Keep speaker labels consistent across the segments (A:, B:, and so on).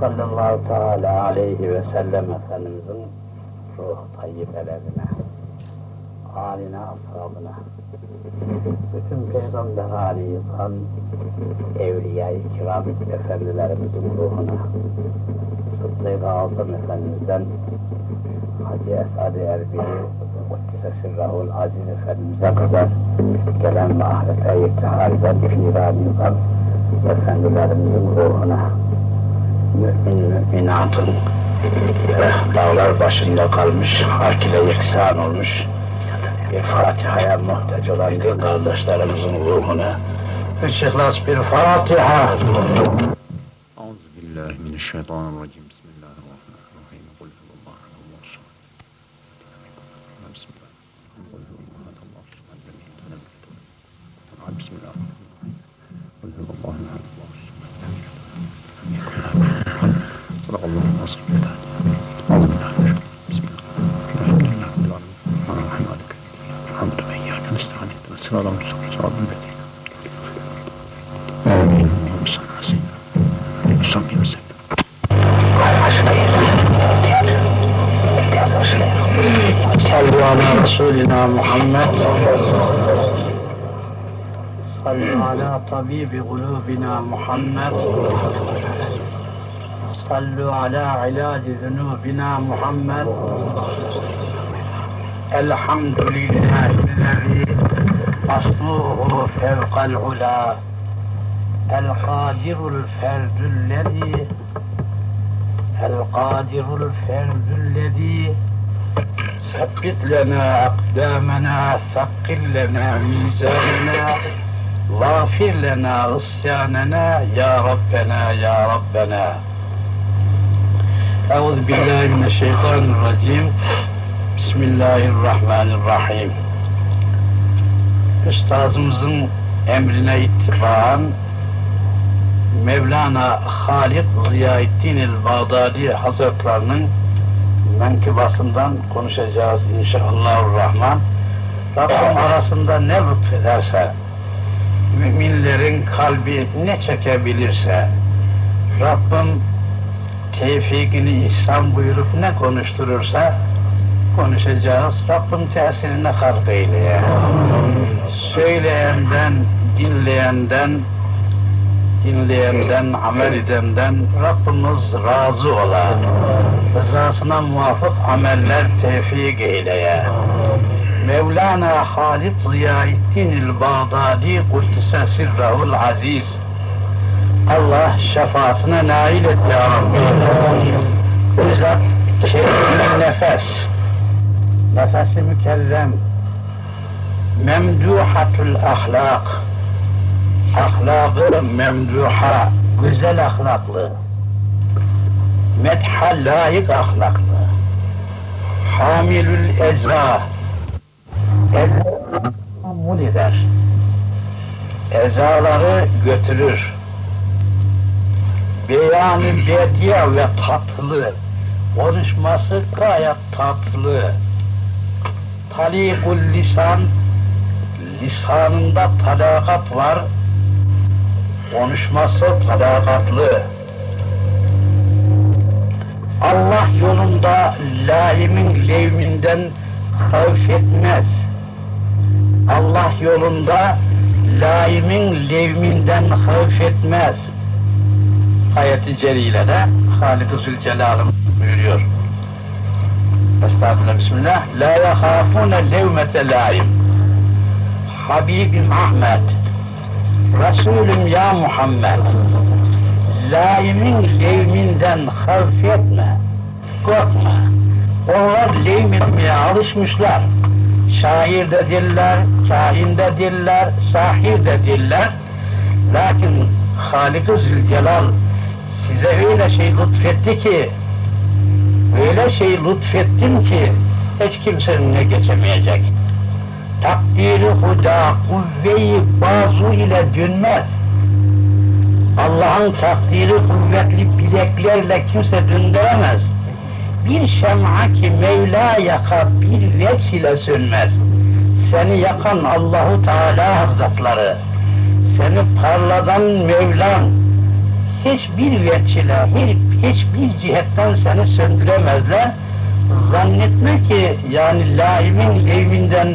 A: sallallahu teala aleyhi ve sellem Efendimizin ruh tayyibelerine, haline, ashabına, bütün peygamber hali yıkan evliya-i kiram efendilerimizin ruhuna, Sıddık Azam Efendimiz'den Hacı Esad-ı Erbil'i Sirrahul Aziz Efendimiz'e kadar gelen ve ahirete irtihal eden firan yıkan efendilerimizin ruhuna mümkünatın dağlar başında kalmış, hak ile yeksan olmuş bir Fatiha'ya muhtaç olan bir kardeşlerimizin ruhuna üç ihlas bir Fatiha.
B: Euzubillahimineşşeytanirracim. على
A: طبيب قلوبنا محمد. صلوا على علاج ذنوبنا محمد. الحمد لله الذي أصله فوق العلا. القادر الفرد الذي القادر الفرد الذي ثبت لنا أقدامنا ثقل لنا ميزاننا. Vafir lena isyanena ya Rabbena ya Rabbena. Euzu billahi mineşşeytanirracim. Bismillahirrahmanirrahim. Üstazımızın emrine ittibaen Mevlana Halid Ziyaettin el-Bağdadi Hazretlerinin menkıbasından konuşacağız inşallah rahman. Rabbim arasında ne lütfederse müminlerin kalbi ne çekebilirse, Rabbim tevfikini ihsan buyurup ne konuşturursa konuşacağız. Rabbim tesirine halk eyleye. Söyleyenden, dinleyenden, dinleyenden, amel edenden Rabbimiz razı ola. Rızasına muvafık ameller tevfik eyleye. Mevlana Halid Ziyaettin el-Bağdadi Kuddise Sirrahul Aziz. Allah şefaatine nail et ya Rabbi. Bizzat kelime nefes, nefesi mükerrem, memduhatul ahlak, ahlakı memduha, güzel ahlaklı, metha layık ahlaklı, hamilül ezra, ezra tahammül eder, ezaları götürür, beyanı bediye ve tatlı, konuşması gayet tatlı, talikul lisan, lisanında talakat var, konuşması talakatlı. Allah yolunda laimin levminden havf etmez. Allah yolunda laimin levminden havf etmez. Ayet-i Celile'de Halid-i Zülcelal'ım buyuruyor. Estağfurullah, Bismillah. La yahafune levmete laim. Habibim Ahmet. Resulüm ya Muhammed. Laimin levminden havf etme. Korkma. Onlar levm etmeye alışmışlar. Şair de diller, kahin de diller, sahir de diller. Lakin Halik-i Zülcelal size öyle şey lütfetti ki, öyle şey lütfettim ki, hiç kimsenin ne geçemeyecek. Takdiri huda, kuvve-i bazu ile dönmez. Allah'ın takdiri kuvvetli bileklerle kimse döndüremez. Bir şem'a ki Mevla yakar bir veç ile sönmez. Seni yakan Allahu Teala Hazretleri, seni parladan Mevlam, hiçbir veç ile, hiçbir cihetten seni söndüremezler. Zannetme ki yani laimin levminden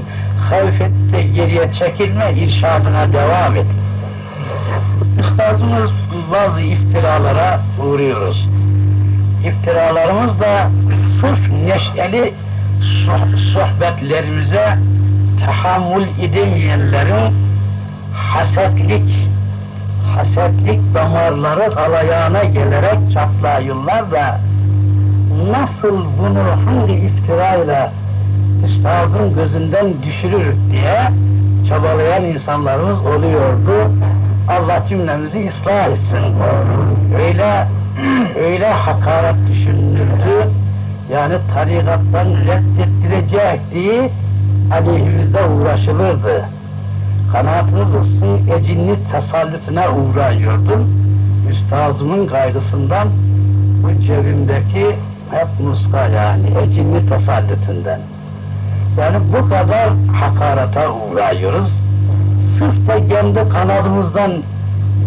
A: havf de geriye çekilme irşadına devam et. Üstazımız bazı iftiralara uğruyoruz. İftiralarımız da sırf neşeli sohbetlerimize tahammül edemeyenlerin hasetlik hasetlik damarları alayağına gelerek çatlayırlar da nasıl bunu hangi iftirayla üstazın gözünden düşürür diye çabalayan insanlarımız oluyordu. Allah cümlemizi ıslah etsin. Öyle öyle hakaret düşünüldü. Yani tarikattan reddettirecek diye aleyhimizde uğraşılırdı. Kanaatımız olsun ecinli tasallutuna uğrayıyordum. Üstazımın kaygısından bu cebimdeki hep muska yani ecinli tasallutundan. Yani bu kadar hakarata uğrayıyoruz. Sırf da kendi kanadımızdan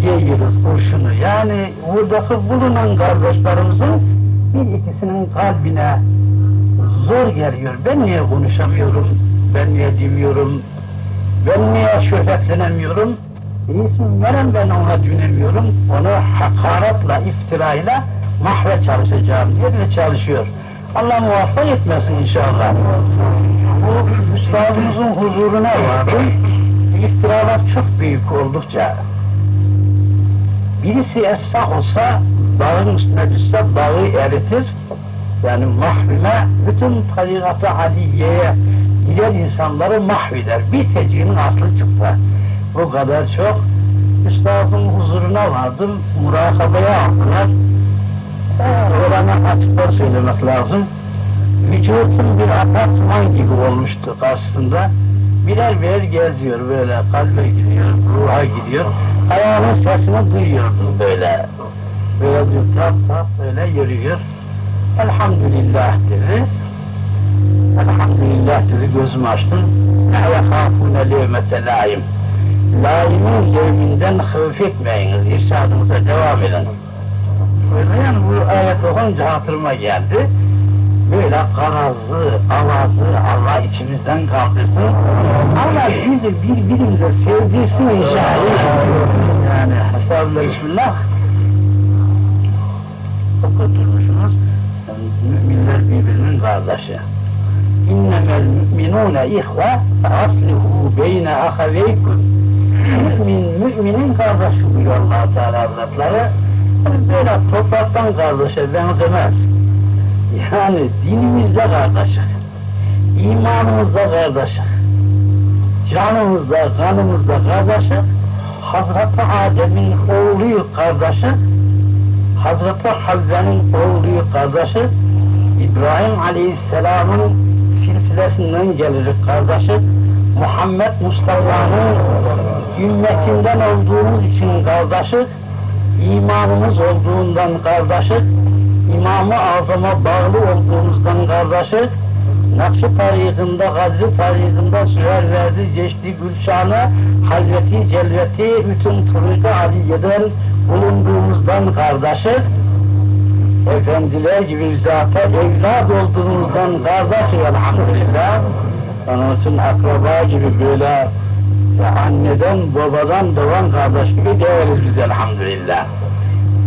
A: yiyoruz kurşunu. Yani buradaki bulunan kardeşlerimizin bir ikisinin kalbine zor geliyor. Ben niye konuşamıyorum? Ben niye demiyorum? Ben niye şöhretlenemiyorum? İsim veren ben ona dönemiyorum. Onu hakaretle, iftirayla mahve çalışacağım diye de çalışıyor. Allah muvaffak etmesin inşallah. Bu üstadımızın huzuruna vardım. İftiralar çok büyük oldukça. Birisi essak olsa bağın üstüne düşse bağı eritir. Yani mahvime bütün tarikatı aliyeye insanları mahveder. Bir teciğinin aslı çıktı. Bu kadar çok. Üstadın huzuruna vardım, murakabaya aldılar. Orana açıklar söylemek lazım. Vücudun bir apartman gibi olmuştu karşısında. Birer birer geziyor böyle, kalbe gidiyor, ruha gidiyor. Ayağının sesini duyuyordum böyle. Böyle diyor, tap tap böyle yürüyor. Elhamdülillah dedi. Elhamdülillah dedi, gözümü açtım. Ne yehafune levmete laim. Laimin levminden hıf etmeyiniz, irşadımıza devam edin. Böyle yani bu ayet okunca hatırıma geldi. Böyle karazı, avazı Allah içimizden kaldırsın. Allah bizi birbirimize sevdirsin inşallah. Yani estağfurullah bismillah. Okutturmuşsunuz. Müminler birbirinin kardeşi. İnnemel müminune ihve aslihu beyne ahaveykum. Mümin, müminin kardeşi buyuruyor allah Teala Hazretleri. Böyle topraktan kardeşe benzemez. Yani dinimizde kardeşik, imanımızda kardeşik, canımızda, kanımızda kardeşik, Hazreti Adem'in oğlu kardeşi, Hazreti Havva'nın oğlu kardeşi, İbrahim Aleyhisselam'ın silsilesinden gelir kardeşi, Muhammed Mustafa'nın ümmetinden olduğumuz için kardeşi, imanımız olduğundan kardeşi, İmam-ı Azam'a bağlı olduğumuzdan kardeşi, Nakşi tarihinde, Gazri tarihinde sürer verdi, geçti Gülşan'a, Hazreti Celveti, bütün Turucu Aliye'den bulunduğumuzdan kardeşi, efendiler gibi zata evlat olduğumuzdan kardeşi elhamdülillah. Onun için akraba gibi böyle anneden, babadan doğan kardeş gibi değeriz biz elhamdülillah.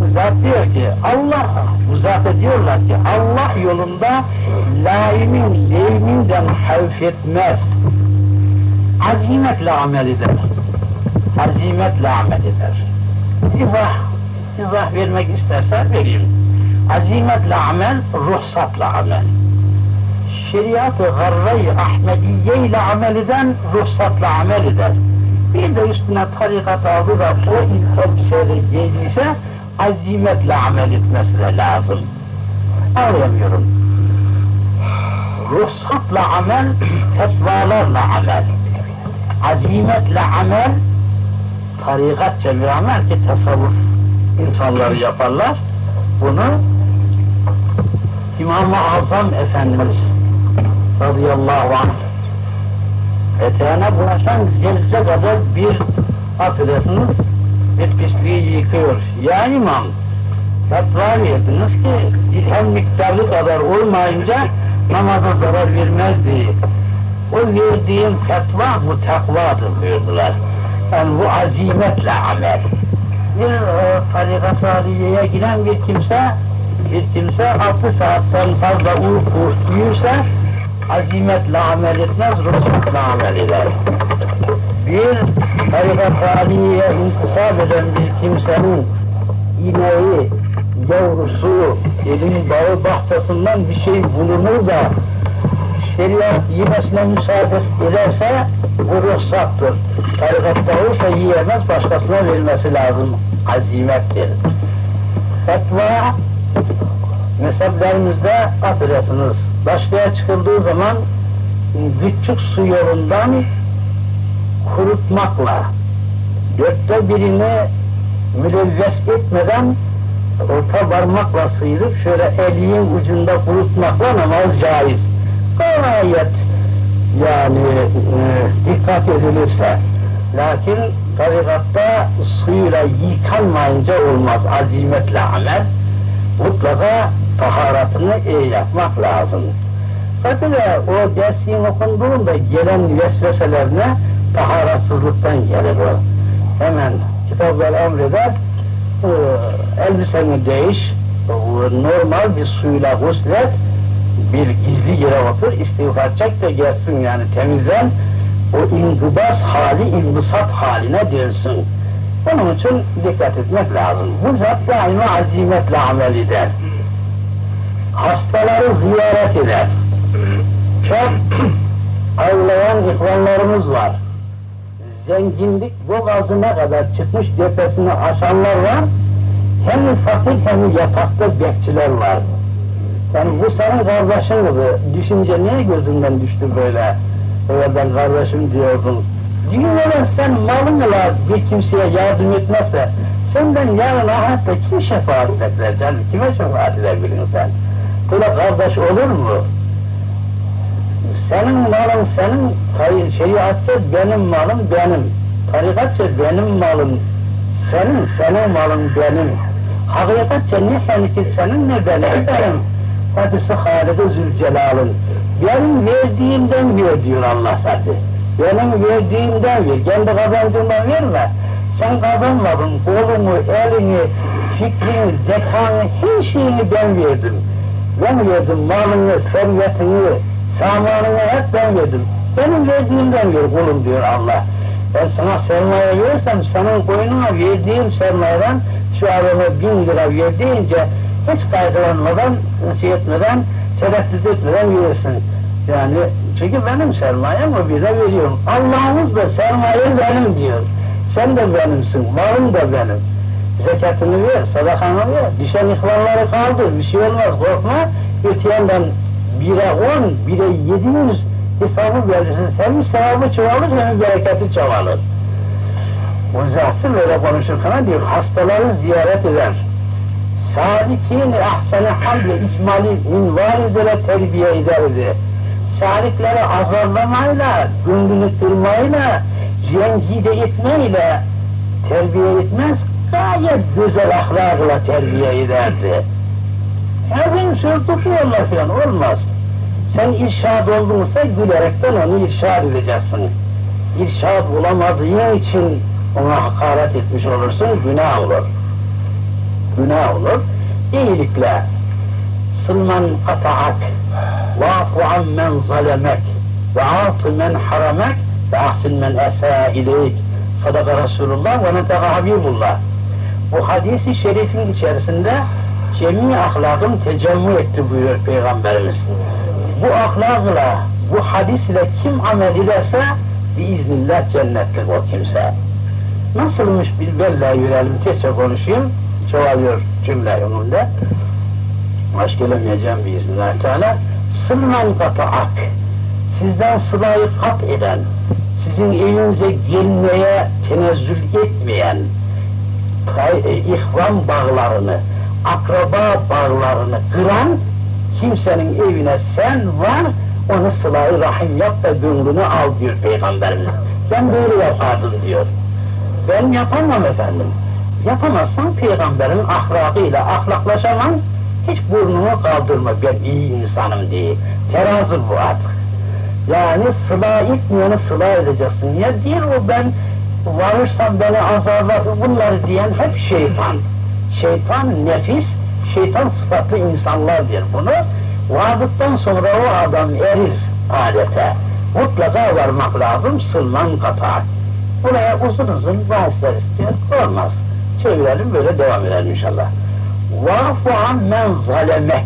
A: Bu zat diyor ki Allah, bu zata diyorlar ki Allah yolunda laimin levminden havf etmez. Azimetle amel eder. Azimetle amel eder. İzah, izah vermek istersen vereyim. Azimetle amel, ruhsatla amel. Şeriat-ı garra-i Ahmediye ile amel eden, ruhsatla amel eder. Bir de üstüne tarikat aldı da o ilk elbiseleri giydiyse, azimetle amel etmesi de lazım. Anlayamıyorum. Ruhsatla amel, fetvalarla amel. Azimetle amel, tarikatça bir amel ki tasavvuf insanları yaparlar. Bunu İmam-ı Azam Efendimiz radıyallahu anh eteğine bulaşan zelce kadar bir affedersiniz bir pisliği yıkıyor. Ya imam, fetva verdiniz ki dirhem miktarı kadar olmayınca namaza zarar vermez diye. O verdiğim fetva bu takvadır buyurdular. Yani bu azimetle amel. Bir e, tarikat haliyeye giren bir kimse, bir kimse altı saatten fazla uyku uyursa azimetle amel etmez, ruhsatla amel eder. Bir haliyeye intisap eden bir kimsenin ineği, yavrusu, elin bağı bahçesinden bir şey bulunur da şeriat yemesine müsaade ederse bu ruhsattır. Tarikatta olursa yiyemez, başkasına verilmesi lazım. Azimettir. Fetva mezheplerimizde affedersiniz, başlığa çıkıldığı zaman küçük su yolundan kurutmakla dörtte birini mülevves etmeden orta parmakla sıyırıp şöyle eliğin ucunda kurutmakla namaz caiz. Gayet yani e, dikkat edilirse. Lakin tarikatta suyla yıkanmayınca olmaz. Azimetle amel. Mutlaka taharatını iyi yapmak lazım. Zaten o dersin okunduğunda gelen vesveselerine taharatsızlıktan gelir o. Hemen kitaplar emreder, e, elbiseni değiş, normal bir suyla guslet, bir gizli yere otur, istiğfar çek de gelsin yani temizlen, o ingıbas hali, inbisat haline dönsün. Onun için dikkat etmek lazım. Bu zat daima azimetle amel eder. Hastaları ziyaret eder. Çok ağlayan ihvanlarımız var. Zenginlik boğazına kadar çıkmış tepesini aşanlar var. Hem fakir hem yatakta bekçiler var. Yani bu senin kardeşin gibi. Düşünce niye gözünden düştü böyle? Evet ben kardeşim diyordun. Dünyada sen malınla bir kimseye yardım etmezse senden yarın ahirette kim şefaat bekler? Kime şefaat edebilirsin sen? Böyle kardeş olur mu? Senin malın senin, şeriatça benim malım benim. Tarikatça benim malım senin, senin malın benim. Hakikatça ne seninki senin ne benim benim. Hepsi Halid-i Zülcelal'ın. Benim verdiğimden ver diyor Allah zaten. Benim verdiğimden ver, kendi kazancından verme. Sen kazanmadın, kolunu, elini, fikrini, zekanı, her şeyini ben verdim. Ben verdim malını, servetini, samanını hep ben verdim. Benim verdiğimden ver kulum diyor Allah. Ben sana sermaye verirsem senin koynuna verdiğim sermayeden şu adama bin lira verdiğince hiç kaygılanmadan, şey etmeden, tereddüt etmeden verirsin. Yani çünkü benim sermayem o bize veriyorum. Allah'ımız da sermaye benim diyor. Sen de benimsin, malın da benim. Zekatını ver, sadakanı ver, düşen ihvanları kaldır, bir şey olmaz korkma. Öte yandan bire on, bire yedi yüz hesabı verirsin. Hem sevabı çoğalır hem bereketi çoğalır. O zatı böyle konuşurken diyor, hastaları ziyaret eder. Salikini ahsene hamle icmali min varizele terbiye ederdi. Salikleri azarlamayla, gönlünü kırmayla, rencide etmeyle terbiye etmez, gayet güzel ahlakla terbiye ederdi. Her gün söz tutuyorlar falan, olmaz. Sen irşad oldunsa gülerekten onu irşad edeceksin. İrşad bulamadığın için ona hakaret etmiş olursun, günah olur. Günah olur. İyilikle, sılman kata'ak, va'fu an men zalemek, ve a'tı men haramek, ve ahsin men esâ ileyk. Sadaka Resulullah ve netaka Habibullah. Bu hadisi şerifin içerisinde cemi ahlakın tecemmü etti buyuruyor Peygamberimiz. Bu ahlakla, bu hadis ile kim amel ederse biiznillah cennetlik o kimse. Nasılmış bilbella yürelim, tezçe konuşayım, çoğalıyor cümle önünde. Baş gelemeyeceğim biiznillah teala. Sılman kata'ak, sizden sılayı kat eden, sizin evinize gelmeye tenezzül etmeyen, ihvan bağlarını, akraba bağlarını kıran kimsenin evine sen var, onu sıla rahim yap da gönlünü al diyor Peygamberimiz. Ben böyle yapardım diyor. Ben yapamam efendim. Yapamazsan peygamberin ahlakıyla ahlaklaşamam, hiç burnunu kaldırma ben iyi insanım diye. Terazi bu artık. Yani sıla etmeyeni sıla edeceksin. Niye değil o ben varırsam beni azarlar bunları diyen hep şeytan. Şeytan nefis, şeytan sıfatlı insanlardır bunu. Vardıktan sonra o adam erir adete. Mutlaka varmak lazım sılman katar. Buraya uzun uzun bahsler istiyor, olmaz. Çevirelim böyle devam edelim inşallah. Vafu ammen zalemek.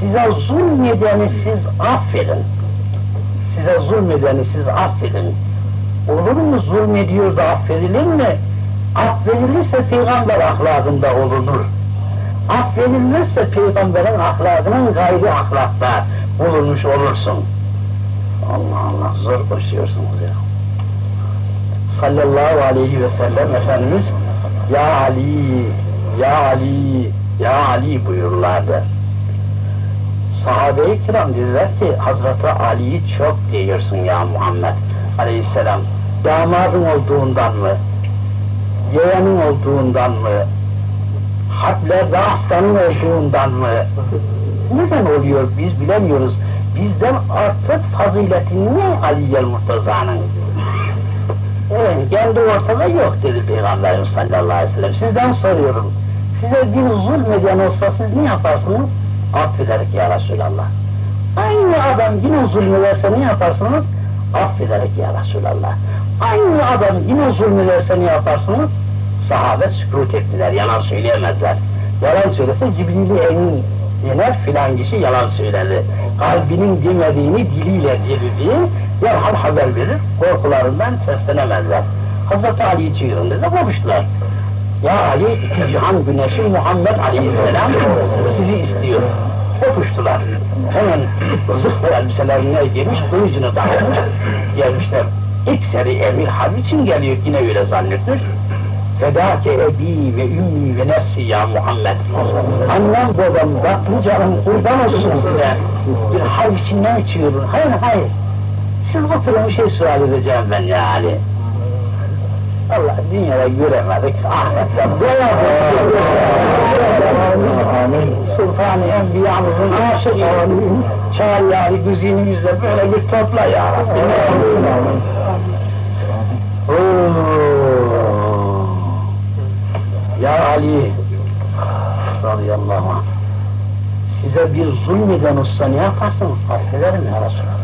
A: Size zulmedeni siz affedin. Size zulmedeni siz affedin. Olur mu zulmediyor da affedilir mi? Affedilirse peygamber ahlakında olunur. Affedilmezse peygamberin ahlakının gayri ahlakta bulunmuş olursun. Allah Allah zor koşuyorsunuz ya. Sallallahu aleyhi ve sellem Efendimiz Ya Ali, Ya Ali, Ya Ali buyururlardı. Sahabe-i kiram dediler ki Hazreti Ali'yi çok diyorsun ya Muhammed aleyhisselam. Damadın olduğundan mı? Yeğenin olduğundan mı? Harplerde aslanın olduğundan mı? Neden oluyor biz bilemiyoruz. Bizden artık fazileti ne Aliye Murtaza'nın? Evet, kendi ortada yok dedi Peygamberimiz sallallahu aleyhi ve sellem. Sizden soruyorum. Size bir zulmeden olsa siz ne yaparsınız? Affederek ya Resulallah. Aynı adam yine zulmederse ne yaparsınız? Affederek ya Resulallah. Aynı adam yine zulmederse ne yaparsınız? Sahabe sükut ettiler, yalan söyleyemezler. Yalan söylese Cibril-i Emin iner filan kişi yalan söylerdi. Kalbinin demediğini diliyle dilediği derhal haber verir, korkularından seslenemezler. Hazreti Ali'yi çığırın dedi, konuştular. Ya Ali, iki cihan güneşi Muhammed Aleyhisselam sizi istiyor. Öpüştüler. Hemen zırhlı elbiselerine girmiş, kılıcını takmış. Gelmişler. İlk seri emir harbi için geliyor, yine öyle zannetmiş. Fedake ebi ve ümmi ve nefsi ya Muhammed. Annem babam, baktın canım kurban olsun size. Bir harp içinden çığırın? Hayır hayır. Siz oturun bir şey sual edeceğim ben ya Ali. Allah dünyada göremedik, ahirette Amin. Sultan-ı Enbiya'mızın aşığı, çağrıları güzinimizle böyle bir topla ya Rabbi. Ya Ali radıyallahu anh size bir zulmeden olsa ne yaparsınız? Affederim ya Resulallah.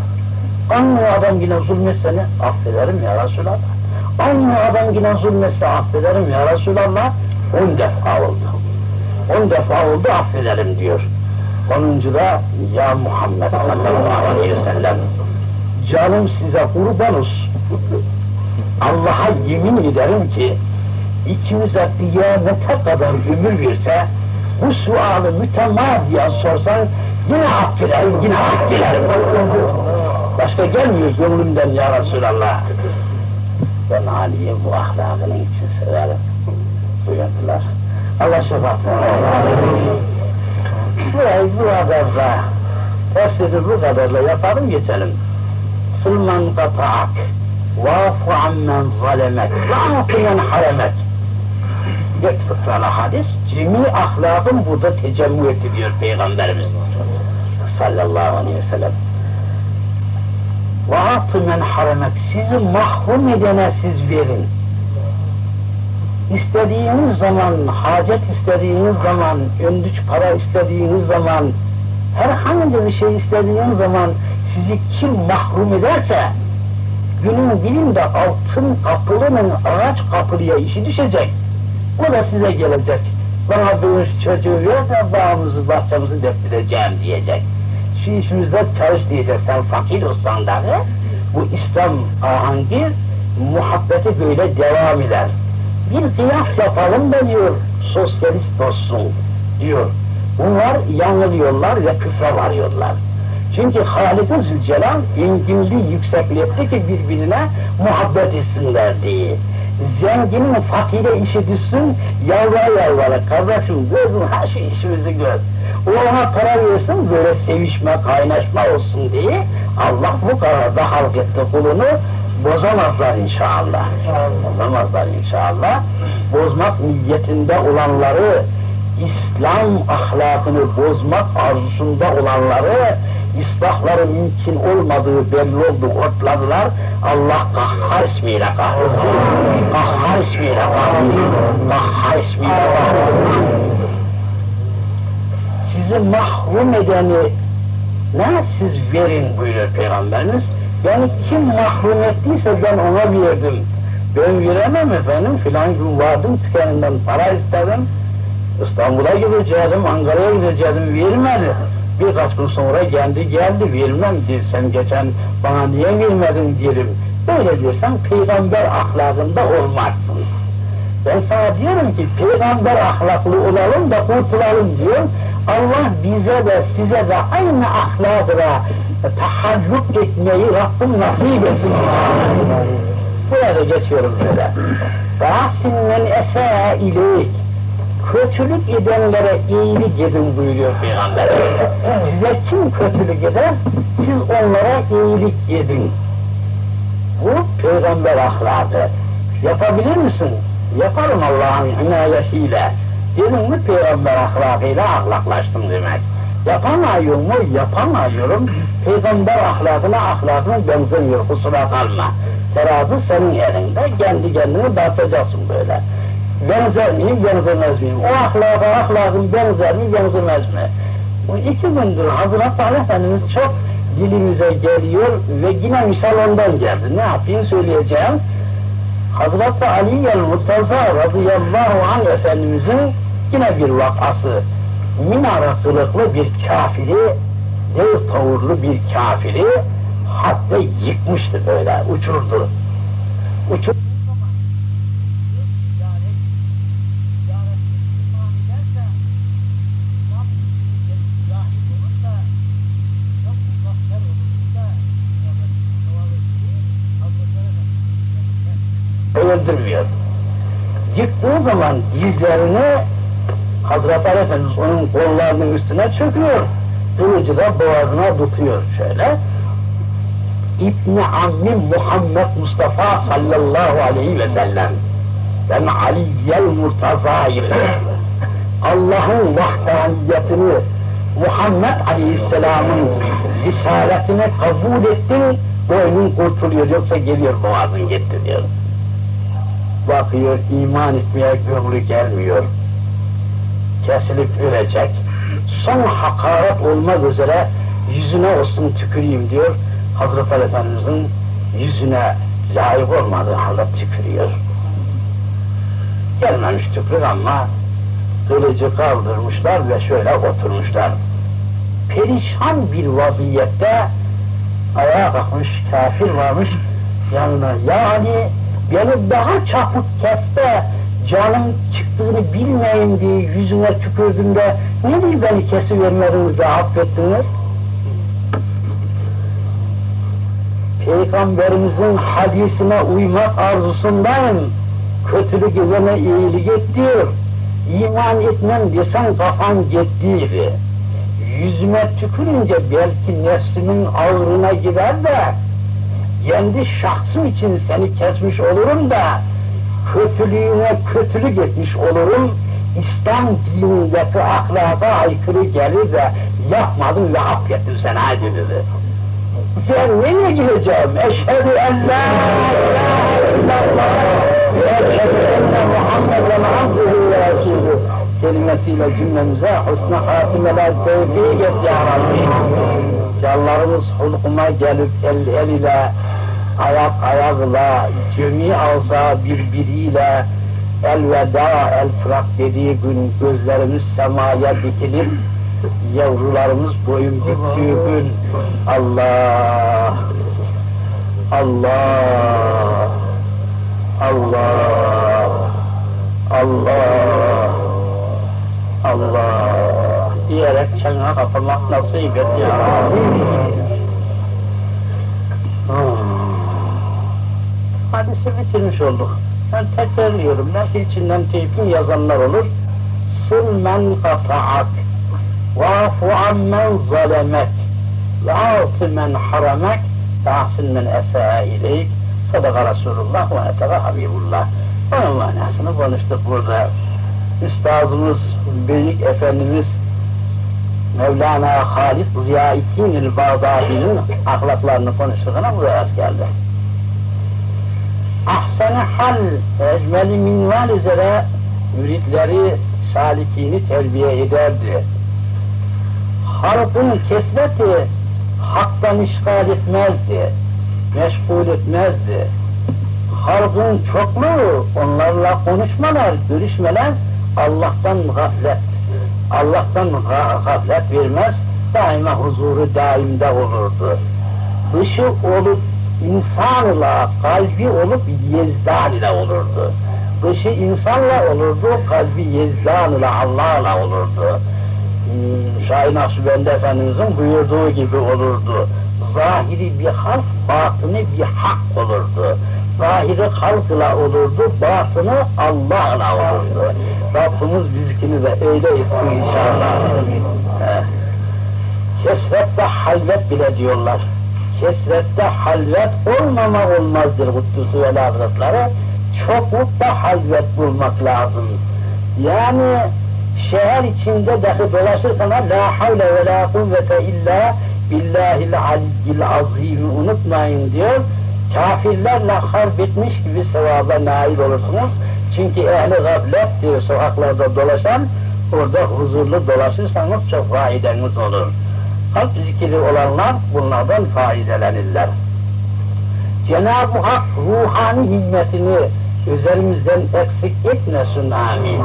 A: Aynı adam yine zulmetse ne? Affederim ya Resulallah. Aynı adam yine zulmetse affederim ya Resulallah. On defa oldu. On defa oldu affederim diyor. Onuncuda ya Muhammed sallallahu aleyhi ve sellem canım size kurban olsun. Allah'a yemin ederim ki ikimize kıyamete kadar ömür verse bu sualı mütemadiyen sorsan yine affederim, yine affederim. Başka gelmiyor gönlümden ya Resulallah. Ben Ali'yi bu ahlakının için severim. Buyurdular. Allah şefaatine Burayı bu kadarla, tefsiri bu kadarla yapalım geçelim. Sılman kata'ak, vafu ammen zalemek, la'atu men haremek. Bir fıkrala hadis, cemi ahlakın burada tecemmü etti diyor Peygamberimiz sallallahu aleyhi ve sellem. Vaatı men haremek, sizi mahrum edene siz verin. İstediğiniz zaman, hacet istediğiniz zaman, öndüç para istediğiniz zaman, herhangi bir şey istediğiniz zaman sizi kim mahrum ederse, günün birinde altın kapılının ağaç kapılıya işi düşecek. O da size gelecek. Bana bu çocuğu ver de bağımızı, bahçemizi defledeceğim diyecek. Şu işimizde çalış diyecek. Sen fakir olsan dahi bu İslam ahengi muhabbeti böyle devam eder. Bir kıyas yapalım da diyor, sosyalist olsun diyor. Bunlar yanılıyorlar ve küfre varıyorlar. Çünkü Halik-i Zülcelal enginli yükseklikte ki birbirine muhabbet etsinler diye. Zenginin fakire işi düşsün, yalvar yalvara, kardeşim gözün her şey işimizi gör. O ona para versin, böyle sevişme, kaynaşma olsun diye Allah bu kararda halk etti kulunu. bozamazlar inşallah. Bozamazlar inşallah. Bozmak niyetinde olanları, İslam ahlakını bozmak arzusunda olanları, islahları mümkün olmadığı belli oldu, ortladılar. Allah kahhar ismiyle kahretsin. Kahhar ismiyle kahretsin. Kahhar ismiyle kahretsin. Sizi mahrum edeni ne siz verin buyuruyor Peygamberimiz. Yani kim mahrum ettiyse ben ona verdim. Ben veremem efendim filan gün vardım tükeninden para istedim. İstanbul'a gideceğim, Ankara'ya gideceğim vermedi. Birkaç gün sonra geldi geldi vermem diye geçen bana niye vermedin derim. Böyle dersen peygamber ahlakında olmazsın. Ben sana diyorum ki peygamber ahlaklı olalım da kurtulalım diyorum. Allah bize de size de aynı ahlakla tahaccüp etmeyi Rabbim nasip etsin. Burada geçiyorum böyle. Rahsinnen esâ ileyk. Kötülük edenlere iyilik edin buyuruyor Peygamber. Size kim kötülük eder? Siz onlara iyilik edin. Bu peygamber ahlakı. Yapabilir misin? Yaparım Allah'ın inayetiyle. Dedim mi peygamber ahlakıyla ahlaklaştım demek. Yapamıyorum mu? Yapamıyorum. Peygamber ahlakına ahlakına benzemiyor. Kusura kalma. Terazi senin elinde. Kendi kendini tartacaksın böyle. Benzer miyim, benzemez miyim? O ahlaka ahlakım benzer mi, benzemez mi? Bu iki gündür Hazreti Ali Efendimiz çok dilimize geliyor ve yine misal ondan geldi. Ne yapayım söyleyeceğim. Hazreti Ali el-Murtaza radıyallahu anh Efendimizin yine bir vakası. Minara kılıklı bir kafiri, dev tavırlı bir kafiri hatta yıkmıştı böyle, uçurdu. Uçur öldürmüyor. Yıktığı zaman dizlerini Hazreti Ali Efendimiz onun kollarının üstüne çöküyor. Kılıcı da boğazına tutuyor şöyle. İbni Ammi Muhammed Mustafa sallallahu aleyhi ve sellem ben Aliyyel Murtaza'yım. Allah'ın vahdaniyetini Muhammed Aleyhisselam'ın risaletini kabul ettin, boynun kurtuluyor yoksa geliyor boğazın gitti diyor bakıyor, iman etmeye gönlü gelmiyor. Kesilip ölecek. Son hakaret olmak üzere yüzüne olsun tüküreyim diyor. Hazreti Ali Efendimiz'in yüzüne layık olmadığı halde tükürüyor. Gelmemiş tükürük ama kılıcı kaldırmışlar ve şöyle oturmuşlar. Perişan bir vaziyette ayağa kalkmış kafir varmış yanına. Yani beni daha çabuk keste, canım çıktığını bilmeyin diye yüzüne tükürdüğümde ne diye beni kesivermediniz de affettiniz? Peygamberimizin hadisine uymak arzusundayım. Kötülük edene iyilik et. İman etmem desen kafan gittiydi. Yüzüme tükürünce belki nefsimin ağrına girer de kendi şahsım için seni kesmiş olurum da kötülüğüne kötülük etmiş olurum. İslam dinindeki ahlaka aykırı gelir de yapmadım ve affettim seni hadi dedi. Ben nereye gideceğim? Eşhedü en la ilahe illallah ve eşhedü enne Muhammeden abduhu ve resulü kelimesiyle cümlemize husn-ı hatimeler tevfik et ya Rabbi. Canlarımız hulkuma gelip el el ile ayak ayakla, cemi alsa birbiriyle elveda el fırak dediği gün gözlerimiz semaya dikilip yavrularımız boyun bittiği gün Allah Allah Allah Allah Allah diyerek çana kapamak nasip et ya Rabbi. hadisi bitirmiş olduk. Ben tekrarlıyorum. Belki içinden teyfin yazanlar olur. Sil men kata'ak vafu ammen zalemek ve ati men haramek tahsin men esa'a ileyk Sadaka Resulullah ve etebe Habibullah. Onun manasını konuştuk burada. Üstazımız, Büyük Efendimiz Mevlana Halid Ziyaettin Bağdadi'nin ahlaklarını konuştuğuna buraya geldi. Ahsen hal, ecmeli minval üzere müritleri, salikini terbiye ederdi. Harfın kesreti haktan işgal etmezdi, meşgul etmezdi. Harfın çokluğu, onlarla konuşmalar, görüşmeler Allah'tan gaflet, Allah'tan gaflet vermez, daima huzuru daimde olurdu. Dışı olup insanla, kalbi olup yezdan ile olurdu. Dışı insanla olurdu, kalbi yezdan ile Allah'la olurdu. Hmm, Şahin Akşubendi Efendimizin buyurduğu gibi olurdu. Zahiri bir halk, batını bir hak olurdu. Zahiri halk ile olurdu, batını Allah'la olurdu. Rabbimiz bizikini de öyle etsin inşallah. Kesrette halvet bile diyorlar. Kesrette halvet olmama olmazdır Kutlusu ve Hazretleri. Çoklukta halvet bulmak lazım. Yani şehir içinde dahi dolaşırsan la havle ve la kuvvete illa billahil aliyyil azimi unutmayın diyor. Kafirlerle harp etmiş gibi sevaba nail olursunuz. Çünkü ehli gaflettir sokaklarda dolaşan, orada huzurlu dolaşırsanız çok faydeniz olur. Kalp zikri olanlar bunlardan faydelenirler. Cenab-ı Hak ruhani himmetini üzerimizden eksik etmesin amin.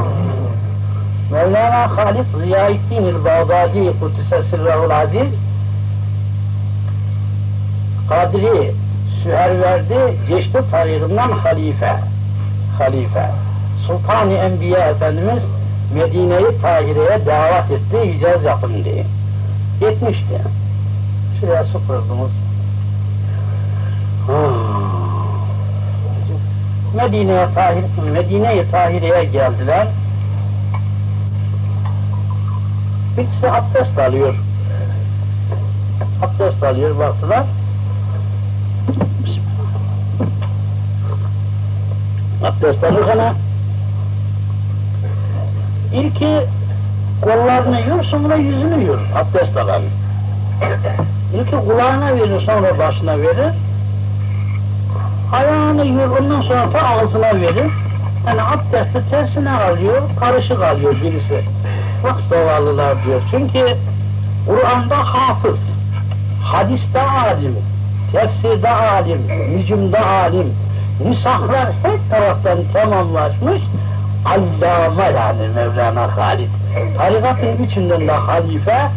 A: Mevlana Halid Ziyaettin el-Bağdadi Kudüs'e sırrahul aziz Kadri verdi, geçti tarihinden halife halife Sultan-ı Enbiya Efendimiz Medine-i Tahire'ye davet etti, Hicaz yapın diye. Yetmişti. Şuraya su kırdınız. Medine'ye Tahir, Medine-i Tahire'ye geldiler. Birisi abdest alıyor. Abdest alıyor, baktılar. Abdest alırken ilki kollarını yiyor, sonra yüzünü yiyor abdest alan. İlki kulağına verir, sonra başına verir. Ayağını yiyor, ondan sonra da ağzına verir. Yani abdesti tersine alıyor, karışık alıyor birisi. Bak zavallılar diyor. Çünkü Kur'an'da hafız, hadiste alim, tefsirde alim, mücümde alim, misahlar her taraftan tamamlaşmış, allame yani Mevlana Halid. Tarikatın içinden de halife,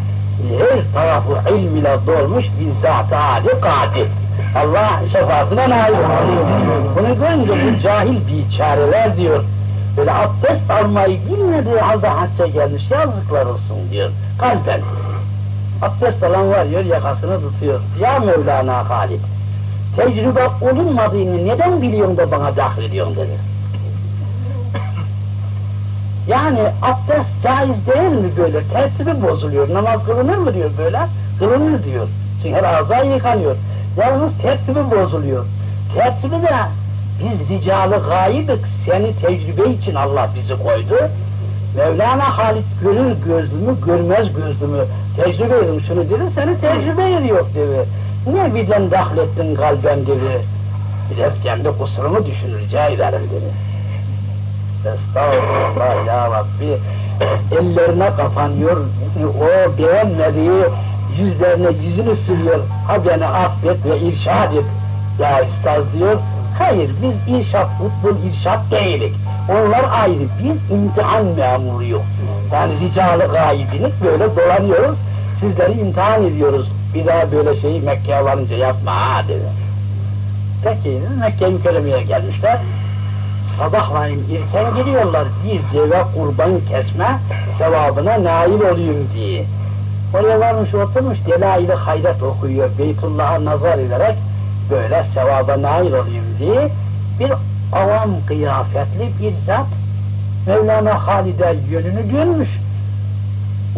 A: her tarafı ilm ile dolmuş bir zat-ı âli kadir. Allah şefaatine nail Bunu görünce bu cahil biçareler diyor. Böyle abdest almayı bilmediği halde hacca gelmiş yazıklar olsun diyor. Kalben. Abdest alan var diyor yakasını tutuyor. Ya Mevlana Halid. Tecrübe olunmadığını neden biliyorsun da bana dahil ediyorsun dedi. Yani abdest caiz değil mi böyle? Tertibi bozuluyor. Namaz kılınır mı diyor böyle? Kılınır diyor. Çünkü her ağza yıkanıyor. Yalnız tertibi bozuluyor. Tertibi de biz ricalı gayibik, seni tecrübe için Allah bizi koydu. Mevlana Halit görür gözlümü, görmez gözlümü. Tecrübe edin şunu dedi, seni tecrübe ediyor dedi. Ne birden dahlettin kalben dedi. Biraz kendi kusurumu düşün, rica dedi. Estağfurullah ya Rabbi. Ellerine kapanıyor, o beğenmediği yüzlerine yüzünü sürüyor. Ha beni affet ve irşad et. Ya üstaz diyor, hayır biz irşat, futbol irşat değilik. Onlar ayrı, biz imtihan memuruyuz. Yani ricalı gaybinik böyle dolanıyoruz, sizleri imtihan ediyoruz. Bir daha böyle şeyi Mekke'ye varınca yapma ha dedi. Peki Mekke mükerremeye gelmişler. Sabahlayın erken geliyorlar bir deve kurban kesme sevabına nail olayım diye. Oraya varmış oturmuş delail-i hayret okuyor Beytullah'a nazar ederek böyle sevaba nail olayım diye bir avam kıyafetli bir zat Mevlana Halide yönünü görmüş.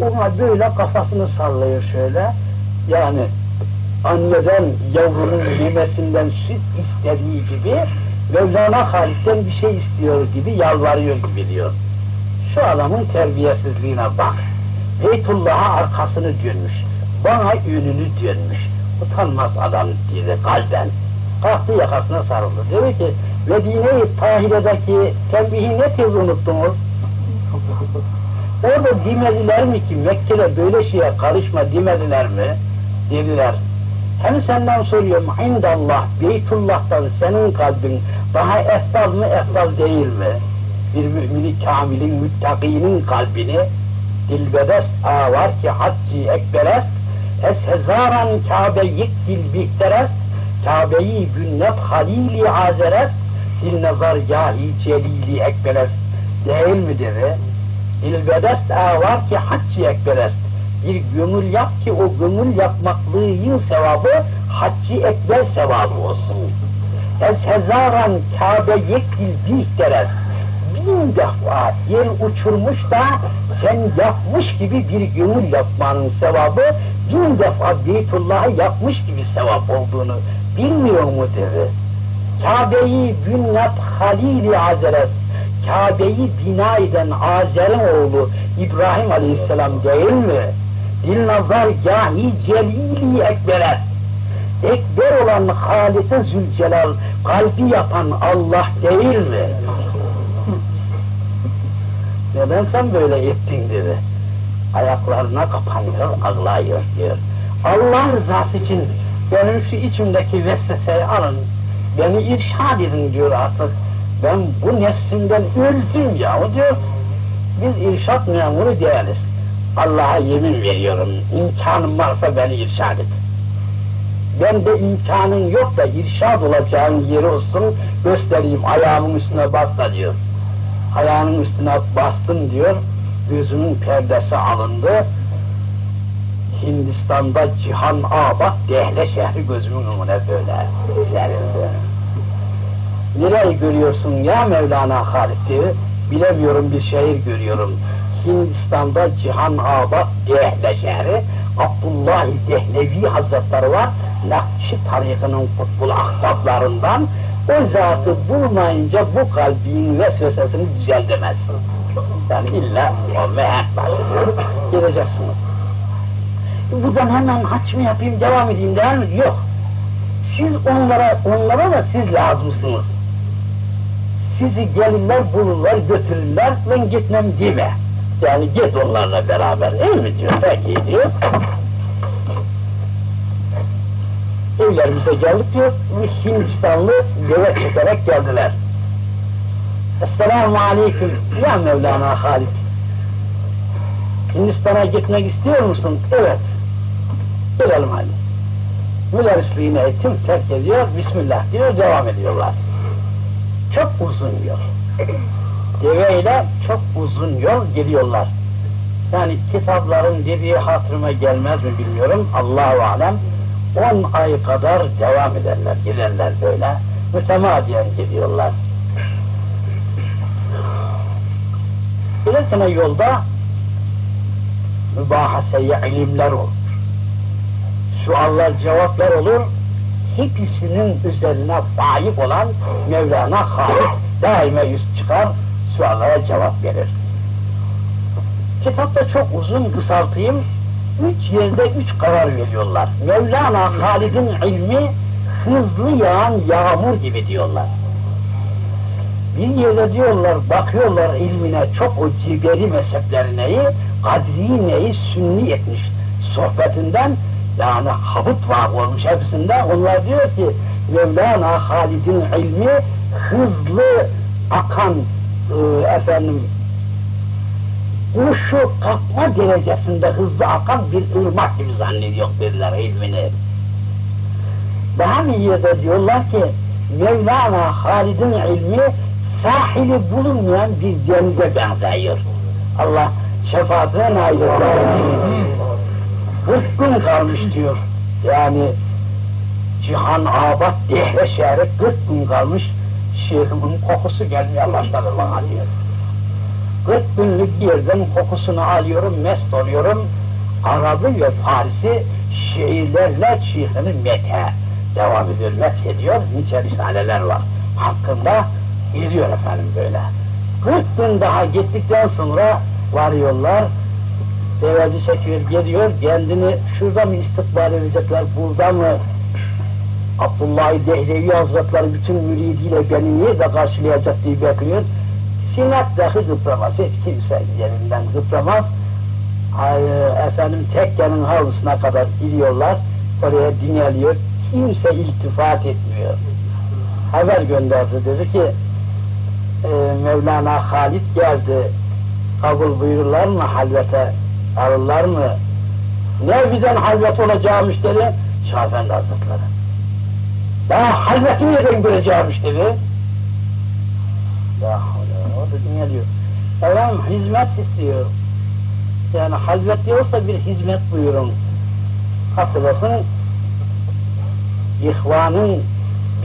A: Ona böyle kafasını sallıyor şöyle. Yani anneden yavrunun memesinden süt istediği gibi Mevlana Halit'ten bir şey istiyor gibi yalvarıyor gibi diyor. Şu adamın terbiyesizliğine bak. Beytullah'a arkasını dönmüş. Bana ününü dönmüş. Utanmaz adam dedi kalben. Kalktı yakasına sarıldı. Dedi ki Medine-i Tahire'deki tembihi ne tez unuttunuz? Orada demediler mi ki Mekke'de böyle şeye karışma demediler mi? Dediler. Hem senden soruyorum, indallah, Beytullah'tan senin kalbin daha eftal mı, eftal değil mi? Bir mümini kamilin, müttakinin kalbini dilbedest var ki hacci ekberest es hezaran Kabe yekdil bihterest Kabe'yi bünnet halili azerest dil nazar yahi celili ekberest değil mi dedi? Dilbedest var ki hacci ekberest bir gönül yap ki o gönül yapmaklığın sevabı hacci ekber sevabı olsun. Es hezaran Kabe yekdil bihterest bin defa yer uçurmuş da sen yapmış gibi bir gönül yapmanın sevabı bin defa Beytullah'ı yapmış gibi sevap olduğunu bilmiyor mu dedi. Kabe'yi bünnet Halili Azeret, Kabe'yi bina eden Azer'in oğlu İbrahim Aleyhisselam değil mi? Dil nazar gahi celili ekberet. Ekber olan Halik-i Zülcelal, kalbi yapan Allah değil mi? Neden sen böyle ettin dedi. Ayaklarına kapanıyor, ağlıyor diyor. Allah rızası için benim şu içimdeki vesveseyi alın, beni irşad edin diyor artık. Ben bu nefsimden öldüm ya diyor. Biz irşat memuru değiliz. Allah'a yemin veriyorum, imkanım varsa beni irşad et. Ben de imkanın yok da irşad olacağın yeri olsun, göstereyim, ayağımın üstüne bas da diyor ayağının üstüne bastım diyor, gözümün perdesi alındı. Hindistan'da Cihan Abad Dehle şehri gözümün önüne böyle serildi. Nereyi görüyorsun ya Mevlana Halit Bilemiyorum bir şehir görüyorum. Hindistan'da Cihan Abad Dehle şehri, Abdullah Dehlevi Hazretleri var. Nakşi tarikinin kutbul ahtaplarından o zatı bulmayınca bu kalbin vesvesesini düzeltemezsin. Yani illa o meyak başlıyor, geleceksiniz. Buradan hemen haç mı yapayım, devam edeyim der mi? Yok. Siz onlara, onlara da siz lazımsınız. Sizi gelirler, bulurlar, götürürler, ben gitmem deme. Yani git onlarla beraber, iyi mi diyor, peki diyor. evlerimize geldik diyor, Hindistanlı deve çekerek geldiler. Esselamu Aleyküm, ya Mevlana Halit. Hindistan'a gitmek istiyor musun? Evet. Gelelim hadi. Müderrisliğini eğitim terk ediyor, Bismillah diyor, devam ediyorlar. Çok uzun yol. Deveyle çok uzun yol geliyorlar. Yani kitapların dediği hatırıma gelmez mi bilmiyorum, Allahu Alem on ay kadar devam ederler, giderler böyle. Mütemadiyen gidiyorlar. Gelirken yolda mübahaseye ilimler olur. Suallar, cevaplar olur. Hepsinin üzerine faik olan Mevlana Halik daima yüz çıkar, suallara cevap verir. Kitapta çok uzun kısaltayım, üç yerde üç karar veriyorlar. Mevlana Halid'in ilmi hızlı yağan yağmur gibi diyorlar. Bir yerde diyorlar, bakıyorlar ilmine çok o ciberi mezheplerine, kadri neyi sünni etmiş sohbetinden yani habut var olmuş hepsinde. Onlar diyor ki Mevlana Halid'in ilmi hızlı akan e, efendim kuşu kalkma derecesinde hızlı akan bir ırmak gibi zannediyor dediler ilmini. Daha bir yerde diyorlar ki Mevlana Halid'in ilmi sahili bulunmayan bir denize benziyor. Allah şefaatine nail olsun. 40 gün kalmış diyor. Yani Cihan Abad Dehre şehri 40 gün kalmış. Şeyhimin kokusu gelmeye başladı bana diyor. 40 günlük yerden kokusunu alıyorum, mest oluyorum. Arabı ve Farisi şiirlerle şeyhini mete devam ediyor, met ediyor, nice risaleler var. Hakkında gidiyor efendim böyle. 40 gün daha gittikten sonra varıyorlar, deveci çekiyor, geliyor, kendini şurada mı istikbal edecekler, burada mı? Abdullah Dehlevi Hazretleri bütün müridiyle beni nerede karşılayacak diye bekliyor. Sinak dahi kıpramaz, hiç kimse yerinden kıpramaz. Ay, efendim tekkenin havlusuna kadar gidiyorlar, oraya dinleniyor, kimse iltifat etmiyor. Haber gönderdi, dedi ki, e, Mevlana Halit geldi, kabul buyururlar mı halvete, alırlar mı? Nereden halvet olacağımış dedi, Şahefendi Hazretleri. Daha halveti nereden göreceğimiş dedi. Ya o da dinliyor. Efendim hizmet istiyor. Yani halvet diyorsa bir hizmet buyurun. Hatırlasın, ihvanın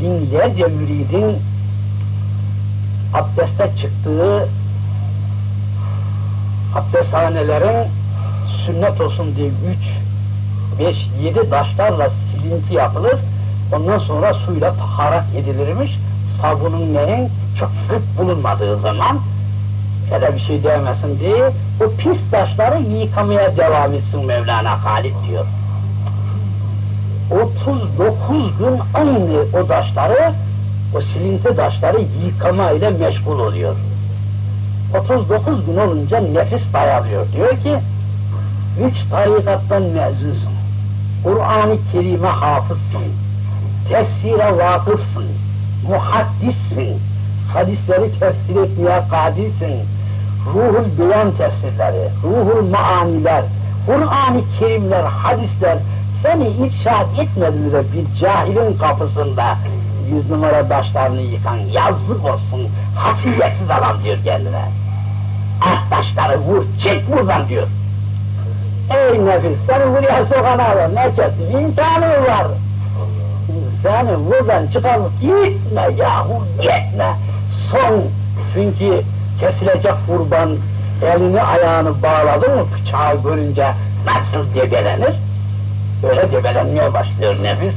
A: binlerce müridin abdeste çıktığı abdesthanelerin sünnet olsun diye üç, beş, yedi taşlarla silinti yapılır. Ondan sonra suyla taharat edilirmiş. Sabunun neyin çok bulunmadığı zaman hele bir şey demesin diye o pis taşları yıkamaya devam etsin Mevlana Halid diyor. 39 gün aynı o taşları, o silinti taşları yıkamayla meşgul oluyor. 39 gün olunca nefis dayanıyor. Diyor ki, üç tarikattan mezunsun. Kur'an-ı Kerim'e hafızsın. Tefsire vakıfsın. Muhaddissin. Hadisleri tefsir etmeye kadirsin. Ruhul beyan tefsirleri, ruhul maaniler, Kur'an-ı Kerimler, hadisler, seni irşad etmedi bir cahilin kapısında yüz numara taşlarını yıkan yazık olsun, hasiyetsiz adam diyor kendine. At taşları vur, çek buradan diyor. Ey nefis, seni buraya sokan adam ne çekti, imkanı var. Seni buradan çıkarıp gitme yahu, gitme. Son, çünkü kesilecek kurban elini ayağını bağladı mı bıçağı görünce nasıl debelenir? Öyle debelenmeye başlıyor nefis.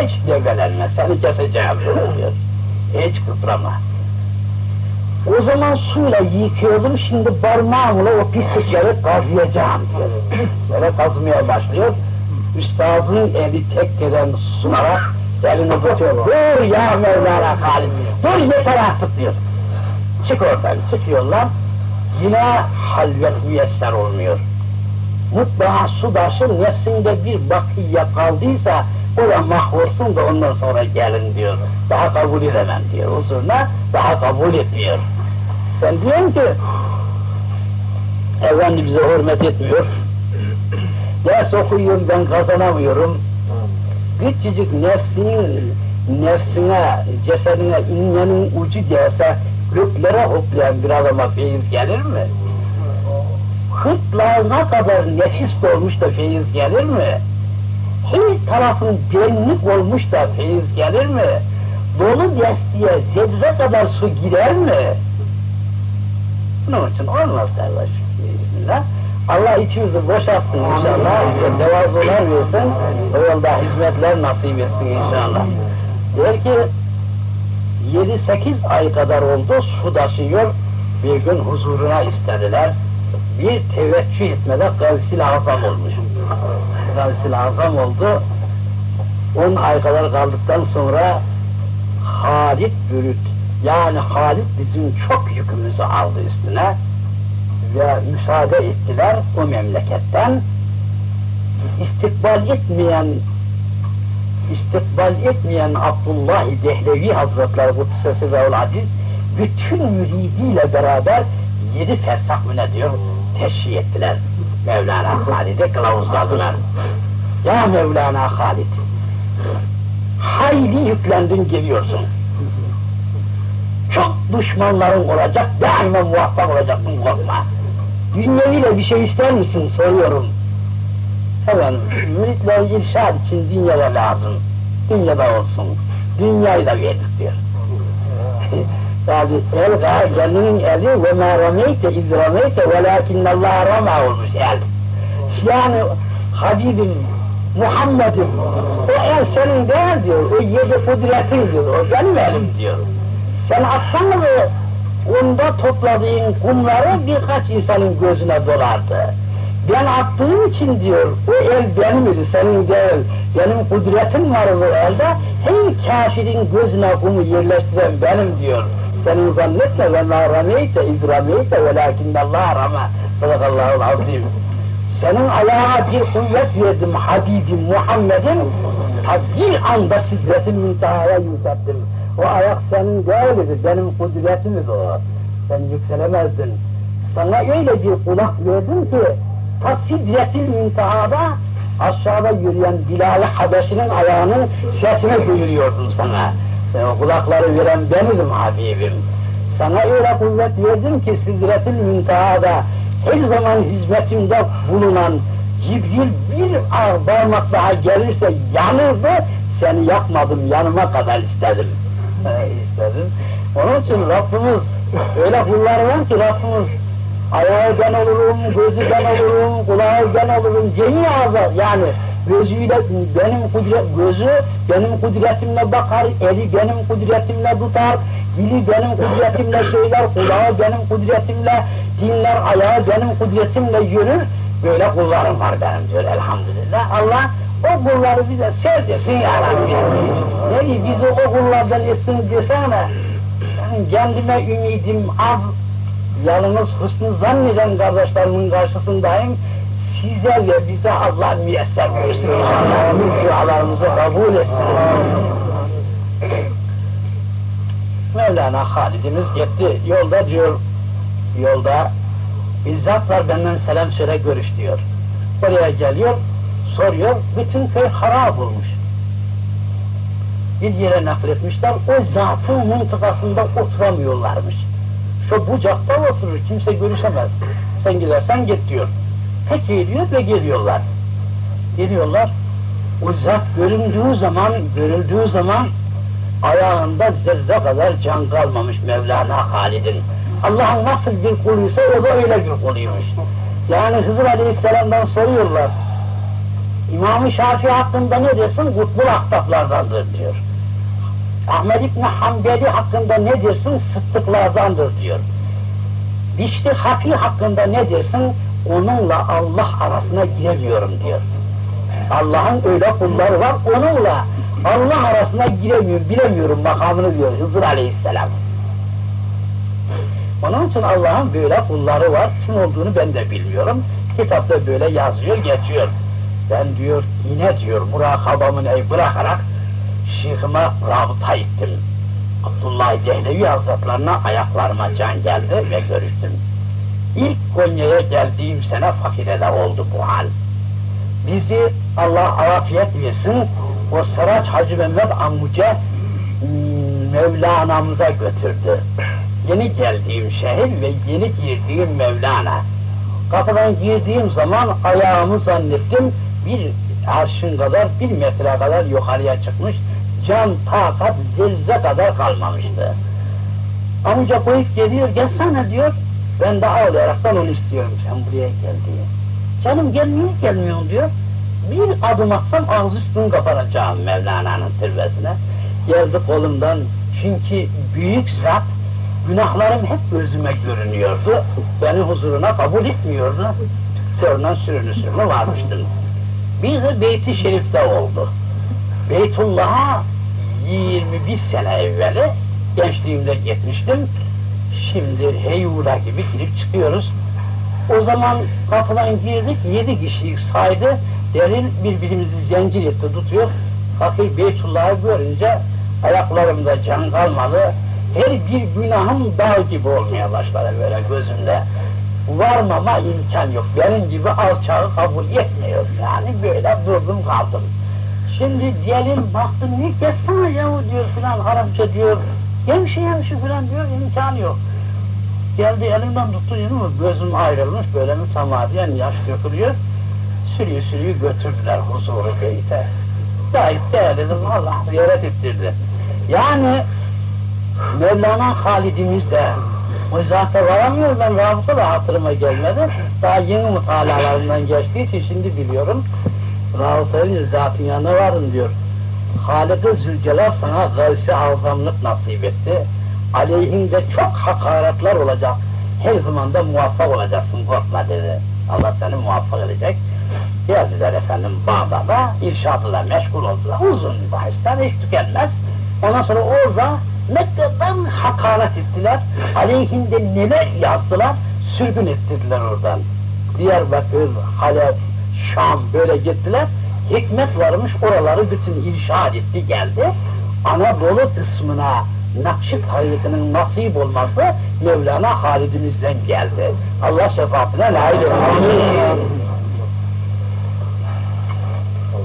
A: Hiç debelenme, seni keseceğim diyor. Hiç kıprama. O zaman suyla yıkıyordum, şimdi parmağımla o pislikleri kazıyacağım diyor. Böyle kazmaya başlıyor. Üstazın eli tekkeden sunarak elini tutuyor. Dur ya Mevlana Halid, dur yeter artık diyor. Çık oradan, çıkıyorlar. Yine halvet müyesser olmuyor mutlaka su taşı nefsinde bir bakiye kaldıysa oraya mahvolsun da ondan sonra gelin diyor. Daha kabul edemem diyor huzuruna, daha kabul etmiyor. Sen diyorsun ki, efendi bize hürmet etmiyor, ders okuyuyorum ben kazanamıyorum, küçücük nefsinin nefsine, cesedine innenin ucu gelse göklere hoplayan bir adama feyiz gelir mi? Hırtlağına kadar nefis dolmuş da feyiz gelir mi? Her tarafın derinlik olmuş da feyiz gelir mi? Dolu destiye zedre kadar su girer mi? Bunun için olmaz bismillah. Allah içimizi boşaltsın inşallah, bize devazular versin, o yolda hizmetler nasip etsin inşallah. Der ki, 7-8 ay kadar oldu, su taşıyor, bir gün huzuruna istediler, bir teveccüh etmede gavsil azam olmuş. Gavsil azam oldu. 10 ay kadar kaldıktan sonra Halit Bürüt, yani Halit bizim çok yükümüzü aldı üstüne ve müsaade ettiler o memleketten istikbal etmeyen istikbal etmeyen Abdullah Dehlevi Hazretleri Kudsesi ve Aziz bütün müridiyle beraber yedi fersah mı ne diyor teşhi ettiler. Mevlana Halid'i kılavuzladılar. Ya Mevlana Halid, hayli yüklendin geliyorsun. Çok düşmanların olacak, daima muvaffak olacaksın korkma. Dünyeviyle bir şey ister misin soruyorum. Efendim, müritler irşad için dünyada lazım. Dünyada olsun. Dünyayı da verdik diyor. Yani el gâzenin eli ve mâ rameyte iz rameyte velâkinnallâhe ramâ olmuş el. Yani Habibim Muhammed'im, o el senin değil diyor, o yedi kudretin diyor, o benim elim diyor. Sen atsan mı onda topladığın kumları birkaç insanın gözüne dolardı. Ben attığım için diyor, o el benim idi, senin değil. Benim kudretim var o elde, her kafirin gözüne kumu yerleştiren benim diyor. Senin zannetme ve la rameyte iz rameyte ve lakinnallah rama. Sadakallahu azim. Senin ayağına bir kuvvet verdim Habibim Muhammed'in, ta bir anda sidretin müntehaya yükselttim. O ayak senin değildi, benim kudretimdi o. Sen yükselemezdin. Sana öyle bir kulak verdim ki, ta sidretil müntehada aşağıda yürüyen Bilal-i Habeşi'nin ayağının sesini duyuruyordum sana. E, kulakları veren benizim Habibim. Sana öyle kuvvet verdim ki sidretil müntehada her zaman hizmetimde bulunan Cibril bir ağ parmak daha gelirse yanırdı, seni yakmadım, yanıma kadar istedim. E, istedim. Onun için Rabbimiz, öyle kulları var ki Rabbimiz, ayağı ben olurum, gözü ben olurum, kulağı ben olurum, cemi ağzı yani gözüyle benim kudret, gözü benim kudretimle bakar, eli benim kudretimle tutar, dili benim kudretimle söyler, kulağı benim kudretimle dinler, ayağı benim kudretimle yürür, böyle kullarım var benim diyor elhamdülillah. Allah o kulları bize sevdirsin ya Rabbi. Ne ki bizi o kullardan etsin desene, ben kendime ümidim az, yalnız husnu zanneden kardeşlerimin karşısındayım, size ve bize Allah müyesser buyursun inşallah. Dualarımızı kabul etsin. Mevlana Halidimiz gitti. Yolda diyor, yolda bizzat var benden selam söyle görüş diyor. Oraya geliyor, soruyor, bütün köy harap olmuş. Bir yere nakletmişler, o zatın mıntıkasında oturamıyorlarmış. Şu bucakta oturur, kimse görüşemez. Sen gidersen git diyor. Peki diyor ve geliyorlar. Geliyorlar, o zat göründüğü zaman, görüldüğü zaman ayağında zerre kadar can kalmamış Mevlana Halid'in. Allah'ın nasıl bir kuluysa o da öyle bir kuluymuş. Yani Hızır Aleyhisselam'dan soruyorlar. İmam-ı Şafii hakkında ne dersin? Kutbul ahtaplardandır diyor. Ahmed İbni Hanbeli hakkında ne dersin? Sıddıklardandır diyor. Bişri Hafi hakkında ne dersin? Onunla Allah arasına giremiyorum diyor. Allah'ın öyle kulları var, onunla Allah arasına giremiyorum, bilemiyorum makamını diyor Hızır Aleyhisselam. Onun için Allah'ın böyle kulları var, kim olduğunu ben de bilmiyorum. Kitapta böyle yazıyor, geçiyor. Ben diyor, yine diyor, murakabamı neyi bırakarak şeyhime rabıta ettim. Abdullah Dehlevi Hazretlerine ayaklarıma can geldi ve görüştüm. İlk Konya'ya geldiğim sene fakirede oldu bu hal. Bizi Allah afiyet versin, o Saraç Hacı Mehmet Ammuca Mevlana'mıza götürdü. Yeni geldiğim şehir ve yeni girdiğim Mevlana. Kapıdan girdiğim zaman ayağımı zannettim bir arşın kadar, bir metre kadar yukarıya çıkmış, can, takat, zilze kadar kalmamıştı. Amca koyup geliyor, gelsene diyor, ben de ağlayaraktan onu istiyorum, sen buraya gel diye. Canım gelmiyor, gelmiyor diyor. Bir adım atsam ağzı üstünü kapanacağım Mevlana'nın türbesine. Geldi kolumdan, çünkü büyük zat, günahlarım hep gözüme görünüyordu. Beni huzuruna kabul etmiyordu. Töründen sürünü sürünü varmıştım. Bir de Beyt-i Şerif'te oldu. Beytullah'a 21 sene evveli gençliğimde gitmiştim. Şimdi heyula gibi girip çıkıyoruz. O zaman kapıdan girdik, yedi kişiyi saydı. Derin birbirimizi zincir etti, tutuyor. Kalkıp Beytullah'ı görünce ayaklarımda can kalmadı. Her bir günahım dağ gibi olmaya başladı böyle gözümde. Varmama imkan yok. Benim gibi alçağı kabul etmiyor. Yani böyle durdum kaldım. Şimdi diyelim baktım ne geçsene yahu diyor filan Arapça diyor. Hemşi hemşi filan diyor imkanı yok. Geldi elimden tuttu yine mi gözüm ayrılmış böyle mütemadiyen yaş dökülüyor. Sürüyü sürüyü götürdüler huzuru beyte. Gayet de dedim Allah ziyaret ettirdi. Yani Mevlana Halidimiz de o zaten varamıyor ben rabıta da hatırıma gelmedi. Daha yeni mutalalarından geçtiği için şimdi biliyorum. Rauf zatın yanına varın diyor. Halik-i Zülcelal sana gavsi azamlık nasip etti. Aleyhinde çok hakaretler olacak. Her zaman da muvaffak olacaksın korkma dedi. Allah seni muvaffak edecek. Geldiler efendim Bağdat'a, irşadla meşgul oldular. Uzun bahisler hiç tükenmez. Ondan sonra orada Mekke'den hakaret ettiler. Aleyhinde neler yazdılar, sürgün ettirdiler oradan. Diyarbakır, Halep, Şam böyle gittiler. Hikmet varmış oraları bütün irşad etti geldi. Anadolu kısmına Nakşi tarikinin nasip olması Mevlana Halidimizden geldi. Allah şefaatine layık etsin.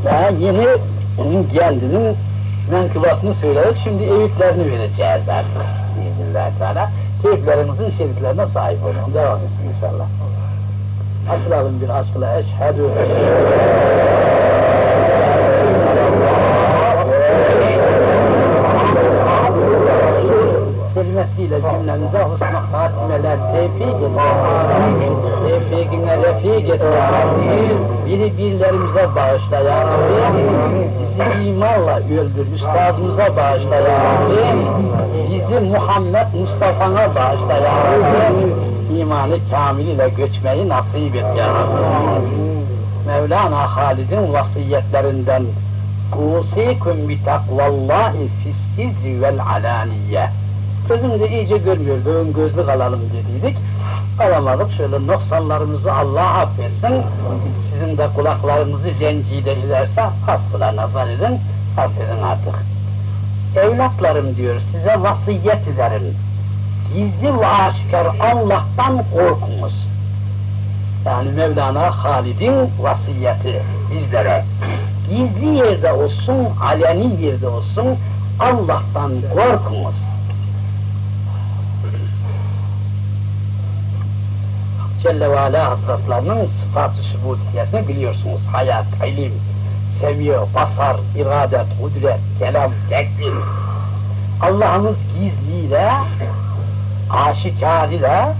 A: Daha yeni onun kendinin menkıbasını söyleyip şimdi evitlerini vereceğiz artık. Bismillahirrahmanirrahim. Teala. Keyiflerimizin şeriflerine sahip olun. Devam etsin inşallah. Açılalım bir aşkla eşhedü kelimesiyle cümlemize husnü hatimeler tevfik et. Tevfikine refik et. Biri birlerimize bağışla ya Rabbi. Bizi imanla öldür, üstadımıza bağışla ya Rabbi. Bizi Muhammed Mustafa'na bağışla ya Rabbi. İmanı kamil ile göçmeyi nasip et ya Rabbi. Mevlana Halid'in vasiyetlerinden Usikum bi takvallahi fissizi vel alaniye. Gözüm de iyice görmüyordu, ön gözlük alalım dediydik. Alamadık, şöyle noksanlarımızı Allah affetsin. Sizin de kulaklarınızı rencide ederse affına nazar edin, affedin artık. Evlatlarım diyor, size vasiyet ederim. Gizli ve aşikar Allah'tan korkunuz. Yani Mevlana Halid'in vasiyeti bizlere. Gizli yerde olsun, aleni yerde olsun, Allah'tan korkunuz. Celle ve Ala Hazretlerinin sıfat-ı şubutiyesini biliyorsunuz. Hayat, ilim, seviye, basar, iradet, kudret, kelam, tekbir. Allah'ımız gizliyle, aşikarıyla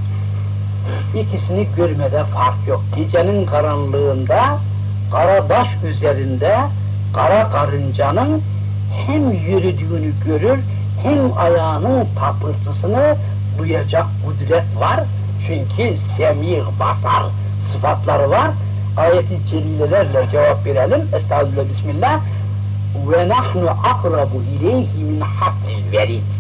A: ikisini görmede fark yok. Gecenin karanlığında, kara taş üzerinde, kara karıncanın hem yürüdüğünü görür, hem ayağının tapırtısını duyacak kudret var. Çünkü semih, basar sıfatları var. Ayeti celilelerle cevap verelim. Estağfirullah, Bismillah. Nahnu akrabu ileyhi min hablil verid.